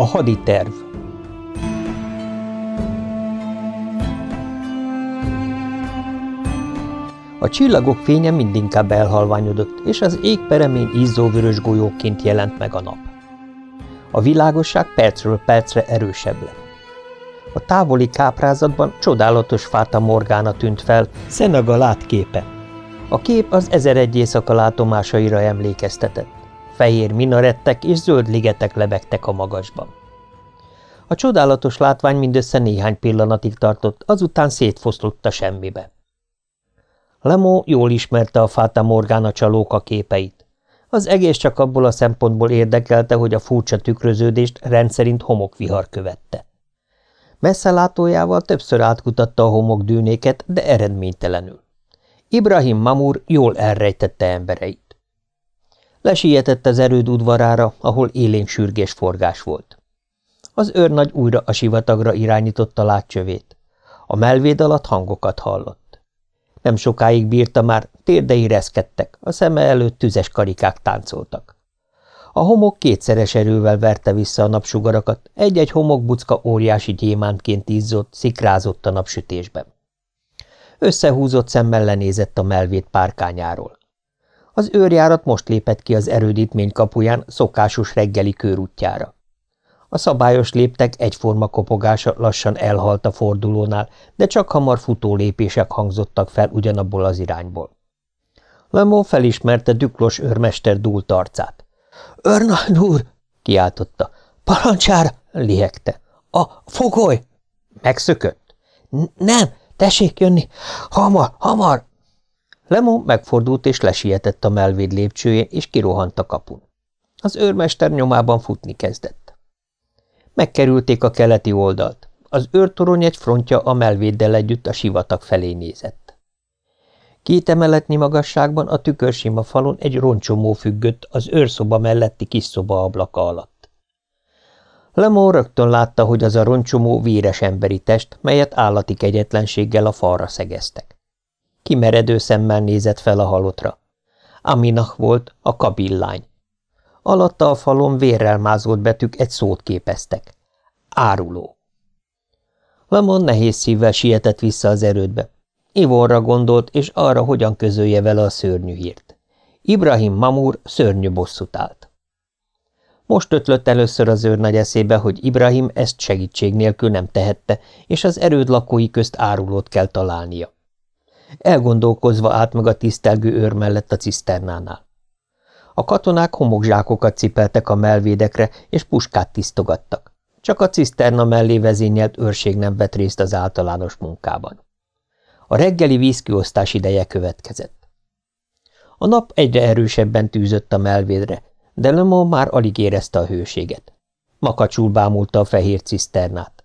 A haditerv A csillagok fénye mindinkább elhalványodott, és az ég peremén izzóvörös golyóként jelent meg a nap. A világosság percről percre erősebb lett. A távoli káprázatban csodálatos fáta morgána tűnt fel, Szenaga látképe. A kép az ezer egy éjszaka látomásaira emlékeztetett. Fehér minarettek és zöld ligetek lebegtek a magasban. A csodálatos látvány mindössze néhány pillanatig tartott, azután szétfoszlott a semmibe. Lemó jól ismerte a Fata Morgana csalóka képeit. Az egész csak abból a szempontból érdekelte, hogy a furcsa tükröződést rendszerint homokvihar követte. Messzelátójával többször átkutatta a homokdűnéket, de eredménytelenül. Ibrahim Mamur jól elrejtette embereit. Lesietett az erőd udvarára, ahol élénk sürgés forgás volt. Az őrnagy újra a sivatagra irányította látcsövét. A melvéd alatt hangokat hallott. Nem sokáig bírta már, térdei reszkedtek, a szeme előtt tüzes karikák táncoltak. A homok kétszeres erővel verte vissza a napsugarakat, egy-egy homokbucka óriási gyémántként izzott, szikrázott a napsütésben. Összehúzott szemmel lenézett a melvét párkányáról. Az őrjárat most lépett ki az erődítmény kapuján szokásos reggeli körútjára. A szabályos léptek egyforma kopogása lassan elhalt a fordulónál, de csak hamar futó lépések hangzottak fel ugyanabból az irányból. Lemó felismerte Düklos őrmester dúlt arcát. – Örnagy úr! – kiáltotta. – Parancsára! – lihegte. – A fogoly! – Megszökött? – Nem, tessék jönni! Hamar, hamar! Lemó megfordult és lesietett a melvéd lépcsőjén, és kirohant a kapun. Az őrmester nyomában futni kezdett. Megkerülték a keleti oldalt. Az őrtorony egy frontja a melvéddel együtt a sivatag felé nézett. Két emeletnyi magasságban a tükörsima falon egy roncsomó függött az őrszoba melletti kis szoba ablaka alatt. Lemó rögtön látta, hogy az a roncsomó véres emberi test, melyet állati kegyetlenséggel a falra szegeztek. Kimeredő szemmel nézett fel a halottra. Aminach volt a kabillány. Alatta a falon vérrel mázolt betűk egy szót képeztek. Áruló. Lemon nehéz szívvel sietett vissza az erődbe. Ivonra gondolt, és arra, hogyan közölje vele a szörnyű hírt. Ibrahim Mamur szörnyű bosszút állt. Most ötlött először az őrnagy eszébe, hogy Ibrahim ezt segítség nélkül nem tehette, és az erőd lakói közt árulót kell találnia. Elgondolkozva állt meg a tisztelgő őr mellett a ciszternánál. A katonák homokzsákokat cipeltek a melvédekre, és puskát tisztogattak. Csak a ciszterna mellé vezényelt őrség nem vett részt az általános munkában. A reggeli vízkiosztás ideje következett. A nap egyre erősebben tűzött a melvédre, de Lemon már alig érezte a hőséget. Makacsul bámulta a fehér ciszternát.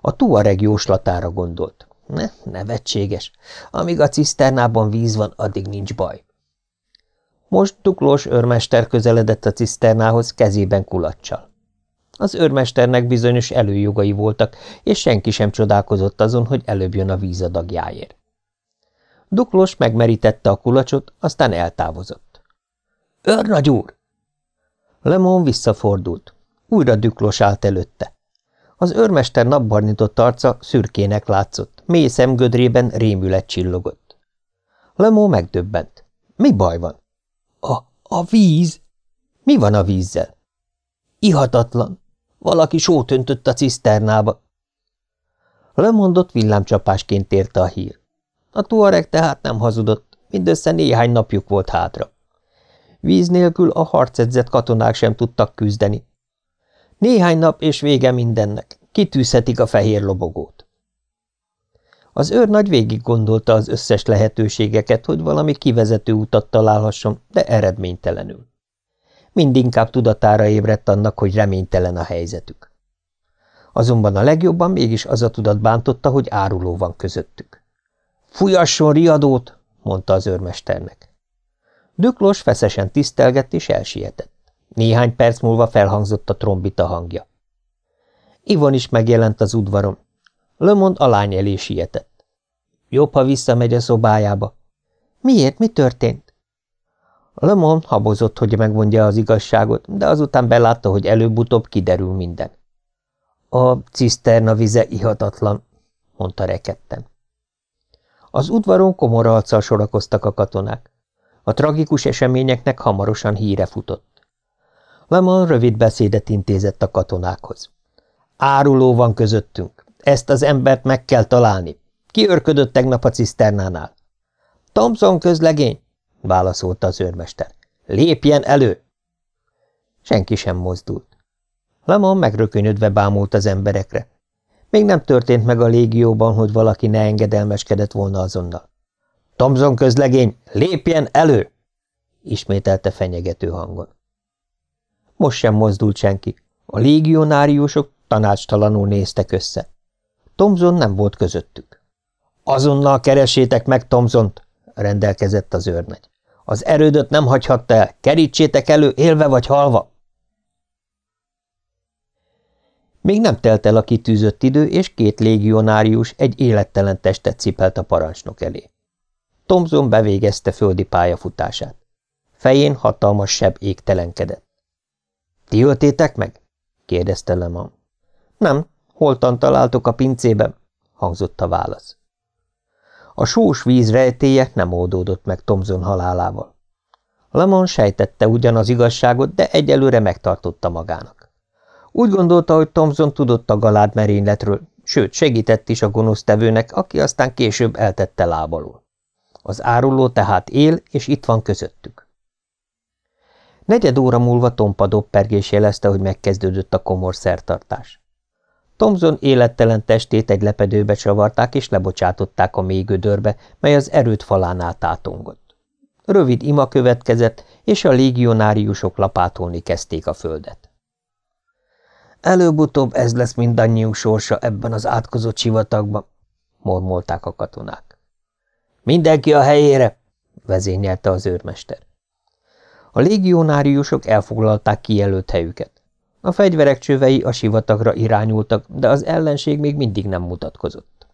A tuareg jóslatára gondolt. Ne, nevetséges. Amíg a ciszternában víz van, addig nincs baj. Most Duklós őrmester közeledett a ciszternához kezében kulacsal. Az őrmesternek bizonyos előjogai voltak, és senki sem csodálkozott azon, hogy előbb jön a vízadagjáért. Duklós megmerítette a kulacsot, aztán eltávozott. – Őrnagy úr! Lemon visszafordult. Újra Duklós állt előtte. Az őrmester napbarnitott arca szürkének látszott, mély szemgödrében rémület csillogott. Lemó megdöbbent. Mi baj van? A, a víz? Mi van a vízzel? Ihatatlan. Valaki sót öntött a ciszternába. Lemondott villámcsapásként érte a hír. A tuareg tehát nem hazudott, mindössze néhány napjuk volt hátra. Víz nélkül a harcedzett katonák sem tudtak küzdeni. Néhány nap és vége mindennek, kitűzhetik a fehér lobogót. Az őrnagy végig gondolta az összes lehetőségeket, hogy valami kivezető utat találhasson, de eredménytelenül. Mindinkább tudatára ébredt annak, hogy reménytelen a helyzetük. Azonban a legjobban mégis az a tudat bántotta, hogy áruló van közöttük. – Fújasson riadót! – mondta az őrmesternek. Düklos feszesen tisztelgett és elsietett. Néhány perc múlva felhangzott a trombita hangja. Ivon is megjelent az udvaron. Lömond a lány elé sietett. Jobb, ha visszamegy a szobájába. Miért? Mi történt? Lemon habozott, hogy megmondja az igazságot, de azután belátta, hogy előbb-utóbb kiderül minden. A ciszterna vize ihatatlan, mondta rekedten. Az udvaron komor arccal sorakoztak a katonák. A tragikus eseményeknek hamarosan híre futott. Lemon rövid beszédet intézett a katonákhoz. Áruló van közöttünk. Ezt az embert meg kell találni. Ki örködött tegnap a ciszternánál? Thompson közlegény, válaszolta az őrmester. Lépjen elő! Senki sem mozdult. Lemon megrökönyödve bámult az emberekre. Még nem történt meg a légióban, hogy valaki ne engedelmeskedett volna azonnal. Thompson közlegény, lépjen elő! ismételte fenyegető hangon. Most sem mozdult senki. A légionáriusok tanácstalanul néztek össze. Tomzon nem volt közöttük. Azonnal keresétek meg Tomzont, rendelkezett az őrnagy. Az erődöt nem hagyhatta el, kerítsétek elő, élve vagy halva. Még nem telt el a kitűzött idő, és két légionárius egy élettelen testet cipelt a parancsnok elé. Tomzon bevégezte földi pályafutását. Fején hatalmas seb égtelenkedett. – Ti öltétek meg? – kérdezte Lemon. – Nem, holtan találtok a pincében – hangzott a válasz. A sós víz rejtéje nem oldódott meg Tomzon halálával. Lemon sejtette ugyan az igazságot, de egyelőre megtartotta magának. Úgy gondolta, hogy Tomzon tudott a galád merényletről, sőt, segített is a gonosztevőnek, aki aztán később eltette lábalól. Az áruló tehát él, és itt van közöttük. Negyed óra múlva Tompa doppergés jelezte, hogy megkezdődött a komor szertartás. Thomson élettelen testét egy lepedőbe csavarták, és lebocsátották a mély gödörbe, mely az erőt falánál tátongott. Rövid ima következett, és a légionáriusok lapátolni kezdték a földet. Előbb-utóbb ez lesz mindannyiunk sorsa ebben az átkozott sivatagban, mormolták a katonák. Mindenki a helyére, vezényelte az őrmester. A légionáriusok elfoglalták kijelölt helyüket. A fegyverek csövei a sivatagra irányultak, de az ellenség még mindig nem mutatkozott.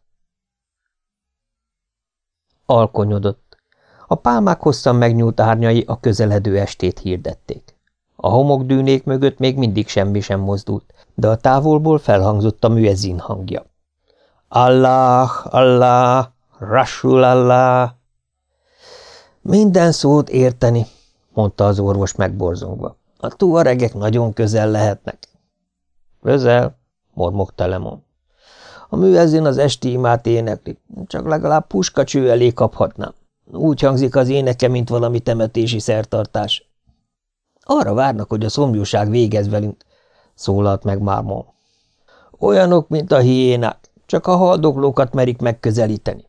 Alkonyodott. A pálmák hosszan megnyúlt árnyai a közeledő estét hirdették. A homokdűnék mögött még mindig semmi sem mozdult, de a távolból felhangzott a műezin hangja. Allah, Allah, Rasul Allah. Minden szót érteni, mondta az orvos megborzongva. A tuaregek nagyon közel lehetnek. Közel, mormogta Lemon. A műezén az esti imát énekli, csak legalább puskacső elé kaphatnám. Úgy hangzik az éneke, mint valami temetési szertartás. Arra várnak, hogy a szomjúság végez velünk, szólalt meg Mármon. Olyanok, mint a hiénák, csak a haldoklókat merik megközelíteni.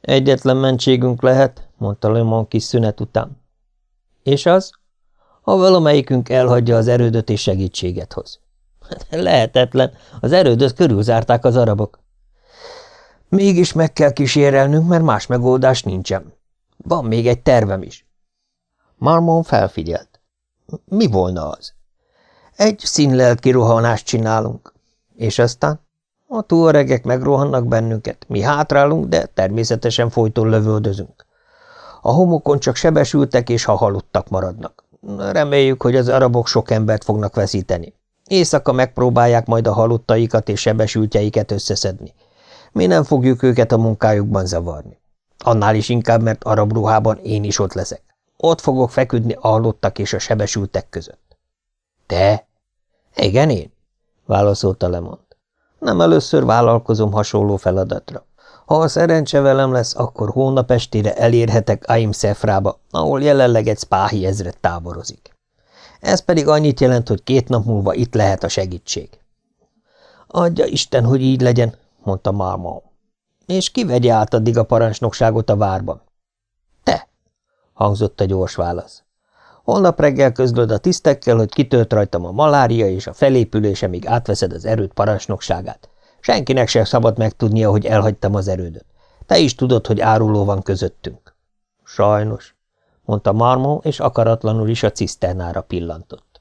Egyetlen mentségünk lehet, mondta Lemon kis szünet után. És az? ha valamelyikünk elhagyja az erődöt és segítséget hoz. Lehetetlen, az erődöt körülzárták az arabok. Mégis meg kell kísérelnünk, mert más megoldás nincsen. Van még egy tervem is. Marmon felfigyelt. Mi volna az? Egy színlelki rohanást csinálunk. És aztán? A túaregek megrohannak bennünket, mi hátrálunk, de természetesen folyton lövöldözünk. A homokon csak sebesültek és ha halottak maradnak. Reméljük, hogy az arabok sok embert fognak veszíteni. Éjszaka megpróbálják majd a halottaikat és sebesültjeiket összeszedni. Mi nem fogjuk őket a munkájukban zavarni. Annál is inkább, mert arab ruhában én is ott leszek. Ott fogok feküdni a halottak és a sebesültek között. Te? Igen, én, válaszolta Lemont. Nem először vállalkozom hasonló feladatra. Ha a szerencse velem lesz, akkor hónap estére elérhetek Aim Szefrába, ahol jelenleg egy spáhi ezred táborozik. Ez pedig annyit jelent, hogy két nap múlva itt lehet a segítség. Adja Isten, hogy így legyen, mondta Marmon. És ki vegye át addig a parancsnokságot a várban? Te, hangzott a gyors válasz. Holnap reggel közlöd a tisztekkel, hogy kitölt rajtam a malária, és a felépülésemig átveszed az erőt parancsnokságát. Senkinek sem szabad megtudnia, hogy elhagytam az erődöt. Te is tudod, hogy áruló van közöttünk. Sajnos, mondta Marmon, és akaratlanul is a ciszternára pillantott.